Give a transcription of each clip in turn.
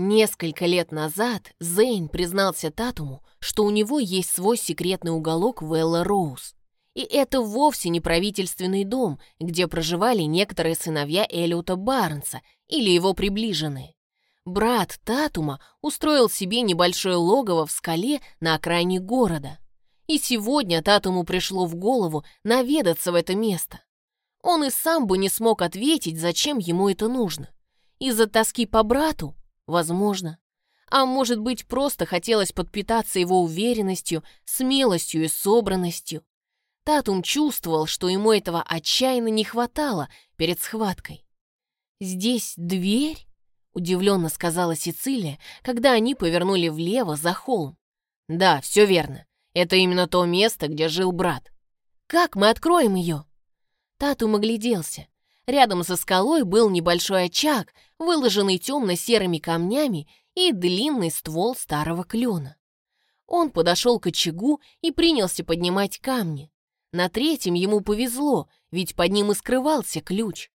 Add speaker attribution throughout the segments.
Speaker 1: Несколько лет назад Зейн признался Татуму, что у него есть свой секретный уголок в Элла Роуз. И это вовсе не правительственный дом, где проживали некоторые сыновья Эллиота Барнса или его приближенные. Брат Татума устроил себе небольшое логово в скале на окраине города. И сегодня Татуму пришло в голову наведаться в это место. Он и сам бы не смог ответить, зачем ему это нужно. Из-за тоски по брату Возможно. А может быть, просто хотелось подпитаться его уверенностью, смелостью и собранностью. Татум чувствовал, что ему этого отчаянно не хватало перед схваткой. «Здесь дверь?» — удивленно сказала Сицилия, когда они повернули влево за холм. «Да, все верно. Это именно то место, где жил брат. Как мы откроем ее?» Татум огляделся. Рядом со скалой был небольшой очаг, выложенный темно-серыми камнями и длинный ствол старого клена. Он подошел к очагу и принялся поднимать камни. На третьем ему повезло, ведь под ним и скрывался ключ.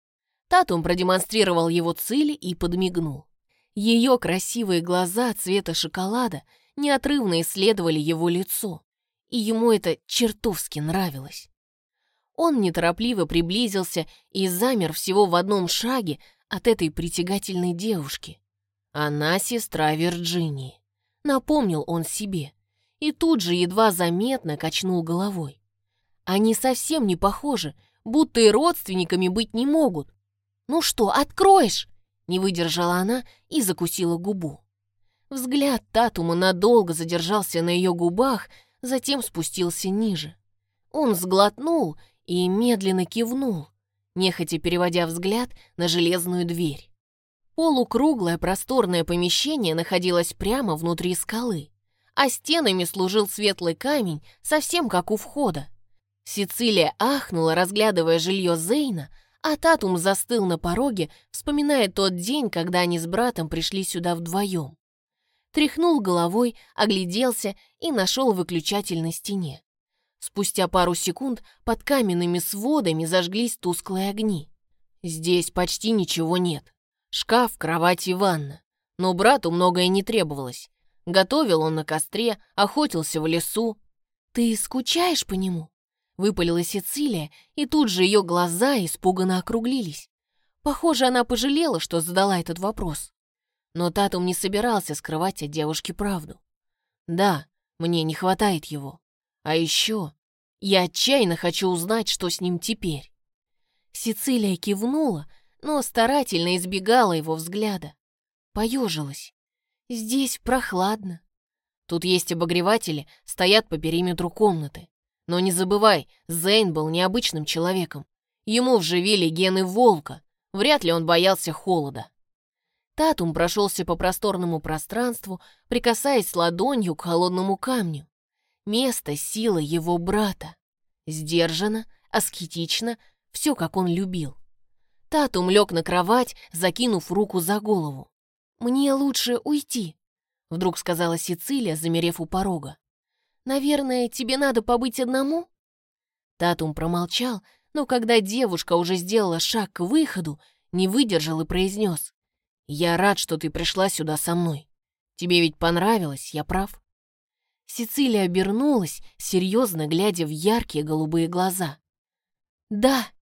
Speaker 1: Татум продемонстрировал его цели и подмигнул. Ее красивые глаза цвета шоколада неотрывно исследовали его лицо, и ему это чертовски нравилось. Он неторопливо приблизился и замер всего в одном шаге от этой притягательной девушки. Она сестра Вирджинии. Напомнил он себе. И тут же едва заметно качнул головой. Они совсем не похожи, будто и родственниками быть не могут. «Ну что, откроешь?» Не выдержала она и закусила губу. Взгляд Татума надолго задержался на ее губах, затем спустился ниже. Он сглотнул и медленно кивнул, нехотя переводя взгляд на железную дверь. Полукруглое просторное помещение находилось прямо внутри скалы, а стенами служил светлый камень, совсем как у входа. Сицилия ахнула, разглядывая жилье Зейна, а Татум застыл на пороге, вспоминая тот день, когда они с братом пришли сюда вдвоем. Тряхнул головой, огляделся и нашел выключатель на стене. Спустя пару секунд под каменными сводами зажглись тусклые огни. Здесь почти ничего нет. Шкаф, кровать и ванна. Но брату многое не требовалось. Готовил он на костре, охотился в лесу. «Ты скучаешь по нему?» Выпалила Сицилия, и тут же ее глаза испуганно округлились. Похоже, она пожалела, что задала этот вопрос. Но Татум не собирался скрывать от девушки правду. «Да, мне не хватает его. А еще я отчаянно хочу узнать, что с ним теперь. Сицилия кивнула, но старательно избегала его взгляда. Поежилась. Здесь прохладно. Тут есть обогреватели, стоят по периметру комнаты. Но не забывай, Зейн был необычным человеком. Ему вживили гены волка. Вряд ли он боялся холода. Татум прошелся по просторному пространству, прикасаясь ладонью к холодному камню место силы его брата. Сдержанно, аскетично, все, как он любил. Татум лег на кровать, закинув руку за голову. «Мне лучше уйти», — вдруг сказала Сицилия, замерев у порога. «Наверное, тебе надо побыть одному?» Татум промолчал, но когда девушка уже сделала шаг к выходу, не выдержал и произнес. «Я рад, что ты пришла сюда со мной. Тебе ведь понравилось, я прав?» Сицилия обернулась, серьезно глядя в яркие голубые глаза. «Да»,